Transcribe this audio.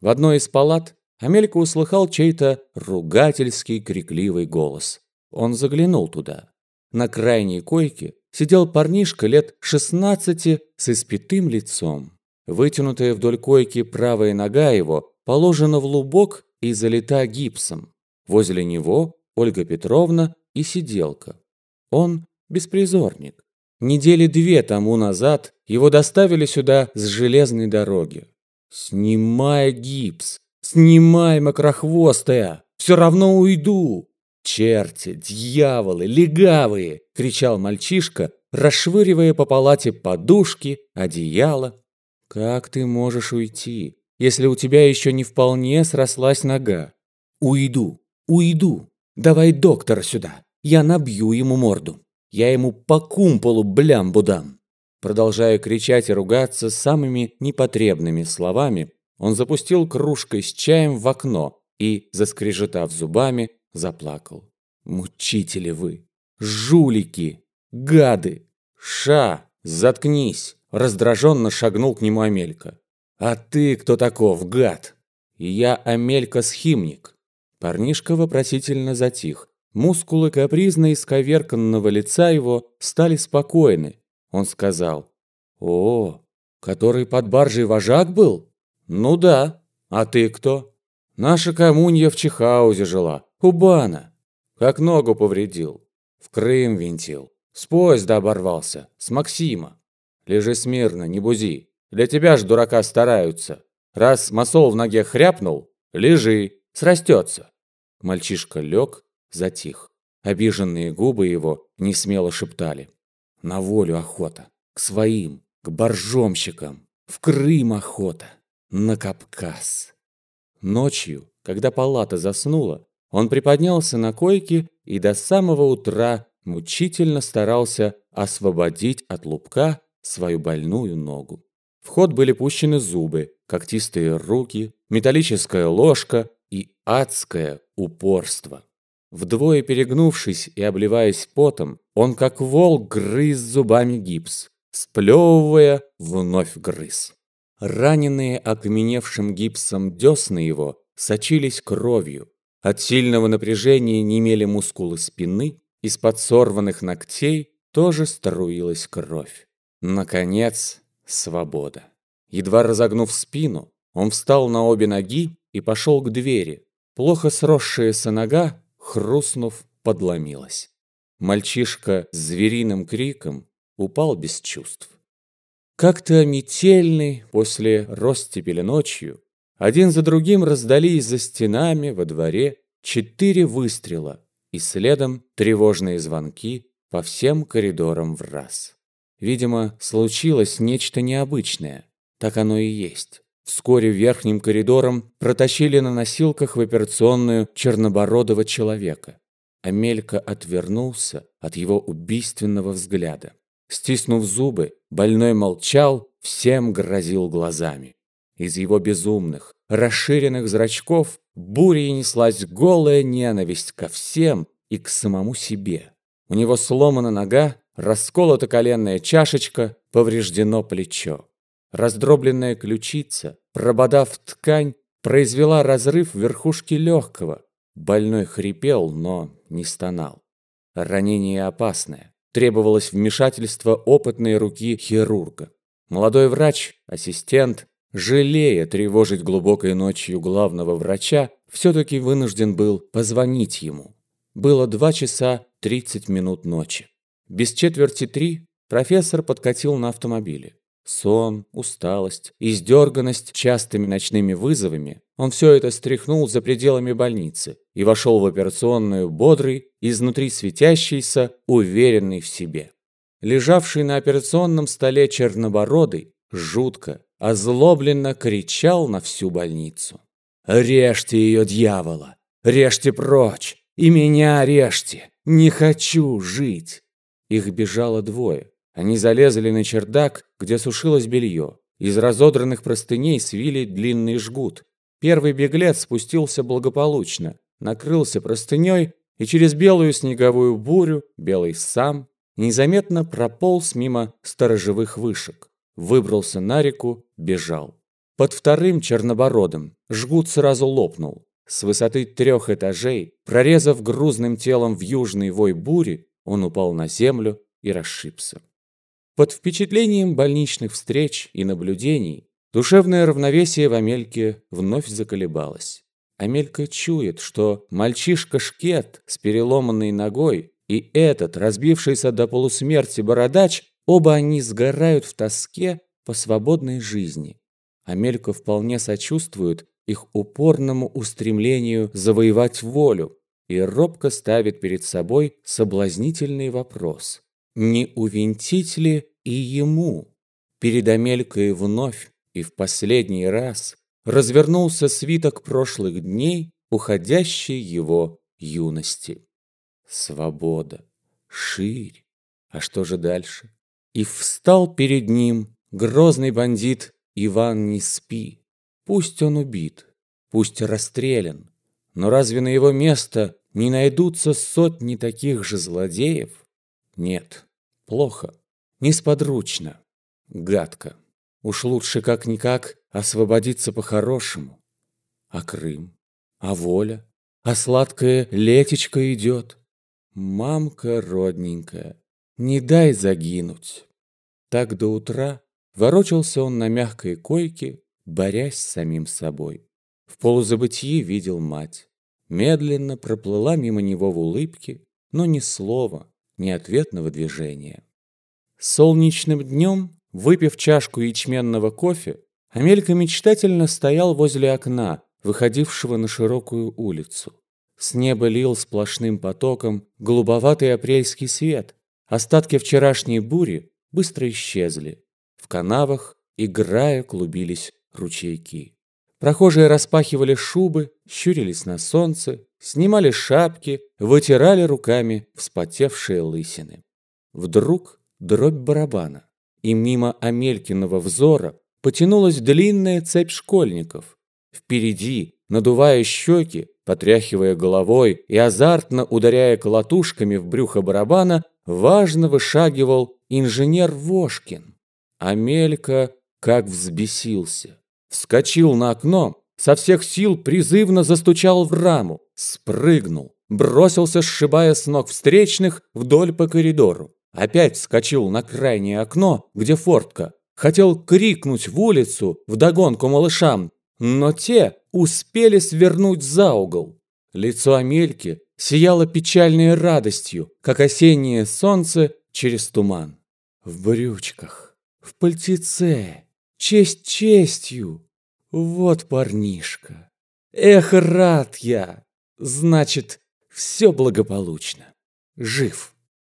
В одной из палат Амелька услыхал чей-то ругательский крикливый голос. Он заглянул туда. На крайней койке сидел парнишка лет 16 с испитым лицом. Вытянутая вдоль койки правая нога его положена в лубок и залита гипсом. Возле него Ольга Петровна и сиделка. Он беспризорник. Недели две тому назад его доставили сюда с железной дороги. «Снимай гипс! Снимай, мокрохвостая! Все равно уйду!» «Черти, дьяволы, легавые!» – кричал мальчишка, расшвыривая по палате подушки, одеяло. «Как ты можешь уйти, если у тебя еще не вполне срослась нога?» «Уйду, уйду! Давай доктора сюда, я набью ему морду, я ему по кумполу блямбу дам!» Продолжая кричать и ругаться самыми непотребными словами, он запустил кружкой с чаем в окно и, заскрежетав зубами, заплакал. «Мучители вы! Жулики! Гады! Ша! Заткнись!» Раздраженно шагнул к нему Амелька. «А ты кто таков, гад?» «Я Амелька-схимник». Парнишка вопросительно затих. Мускулы капризно исковерканного лица его стали спокойны. Он сказал. «О, который под баржей вожак был?» «Ну да. А ты кто?» «Наша коммунья в Чехаузе жила. Кубана. Как ногу повредил. В Крым винтил. С поезда оборвался. С Максима. Лежи смирно, не бузи. Для тебя ж дурака стараются. Раз масол в ноге хряпнул, лежи, срастется. Мальчишка лег, затих. Обиженные губы его не смело шептали. На волю охота. К своим, к боржомщикам. В Крым охота. На Кавказ. Ночью, когда палата заснула, он приподнялся на койке и до самого утра мучительно старался освободить от лупка свою больную ногу. В ход были пущены зубы, когтистые руки, металлическая ложка и адское упорство. Вдвое перегнувшись и обливаясь потом, он как волк грыз зубами гипс, сплевывая, вновь грыз. Раненые окаменевшим гипсом десны его сочились кровью, от сильного напряжения немели мускулы спины, из-под сорванных ногтей тоже струилась кровь. Наконец, свобода. Едва разогнув спину, он встал на обе ноги и пошел к двери. Плохо сросшаяся нога, хрустнув, подломилась. Мальчишка с звериным криком упал без чувств. Как-то метельный после ростепели ночью один за другим раздались за стенами во дворе четыре выстрела и следом тревожные звонки по всем коридорам в раз. Видимо, случилось нечто необычное. Так оно и есть. Вскоре верхним коридором протащили на носилках в операционную чернобородого человека. Амелька отвернулся от его убийственного взгляда. Стиснув зубы, больной молчал, всем грозил глазами. Из его безумных, расширенных зрачков бурей неслась голая ненависть ко всем и к самому себе. У него сломана нога, расколота коленная чашечка, повреждено плечо. Раздробленная ключица, прободав ткань, произвела разрыв верхушки легкого. Больной хрипел, но не стонал. Ранение опасное. Требовалось вмешательство опытной руки хирурга. Молодой врач, ассистент, жалея тревожить глубокой ночью главного врача, все-таки вынужден был позвонить ему. Было два часа тридцать минут ночи. Без четверти три профессор подкатил на автомобиле. Сон, усталость, издерганность частыми ночными вызовами он все это стряхнул за пределами больницы и вошел в операционную бодрый, изнутри светящийся, уверенный в себе. Лежавший на операционном столе чернобородый, жутко, озлобленно кричал на всю больницу. «Режьте ее, дьявола! Режьте прочь! И меня режьте! Не хочу жить!» Их бежало двое. Они залезли на чердак, где сушилось белье. Из разодранных простыней свили длинный жгут. Первый беглец спустился благополучно, накрылся простыней и через белую снеговую бурю, белый сам, незаметно прополз мимо сторожевых вышек выбрался на реку, бежал. Под вторым чернобородом жгут сразу лопнул. С высоты трех этажей, прорезав грузным телом в южный вой бури, он упал на землю и расшибся. Под впечатлением больничных встреч и наблюдений душевное равновесие в Амельке вновь заколебалось. Амелька чует, что мальчишка-шкет с переломанной ногой и этот, разбившийся до полусмерти бородач, оба они сгорают в тоске по свободной жизни. Амелька вполне сочувствует их упорному устремлению завоевать волю и робко ставит перед собой соблазнительный вопрос. Не увинтить ли и ему? Перед Амелькой вновь и в последний раз развернулся свиток прошлых дней, уходящей его юности. Свобода, ширь, а что же дальше? И встал перед ним грозный бандит Иван не спи. Пусть он убит, пусть расстрелян, но разве на его место не найдутся сотни таких же злодеев? Нет, плохо, несподручно, гадко. Уж лучше как-никак освободиться по-хорошему. А Крым? А воля? А сладкая летечко идет? Мамка родненькая, не дай загинуть. Так до утра ворочался он на мягкой койке, борясь с самим собой. В полузабытии видел мать. Медленно проплыла мимо него в улыбке, но ни слова, ни ответного движения. Солнечным днем Выпив чашку ячменного кофе, Амелька мечтательно стоял возле окна, выходившего на широкую улицу. С неба лил сплошным потоком голубоватый апрельский свет. Остатки вчерашней бури быстро исчезли. В канавах, играя, клубились ручейки. Прохожие распахивали шубы, щурились на солнце, снимали шапки, вытирали руками вспотевшие лысины. Вдруг дробь барабана и мимо Амелькиного взора потянулась длинная цепь школьников. Впереди, надувая щеки, потряхивая головой и азартно ударяя колотушками в брюхо барабана, важно вышагивал инженер Вошкин. Амелька как взбесился. Вскочил на окно, со всех сил призывно застучал в раму, спрыгнул, бросился, сшибая с ног встречных вдоль по коридору. Опять вскочил на крайнее окно, где фортка. Хотел крикнуть в улицу вдогонку малышам, но те успели свернуть за угол. Лицо Амельки сияло печальной радостью, как осеннее солнце через туман. В брючках, в пальтеце, честь честью. Вот парнишка. Эх, рад я. Значит, все благополучно. Жив.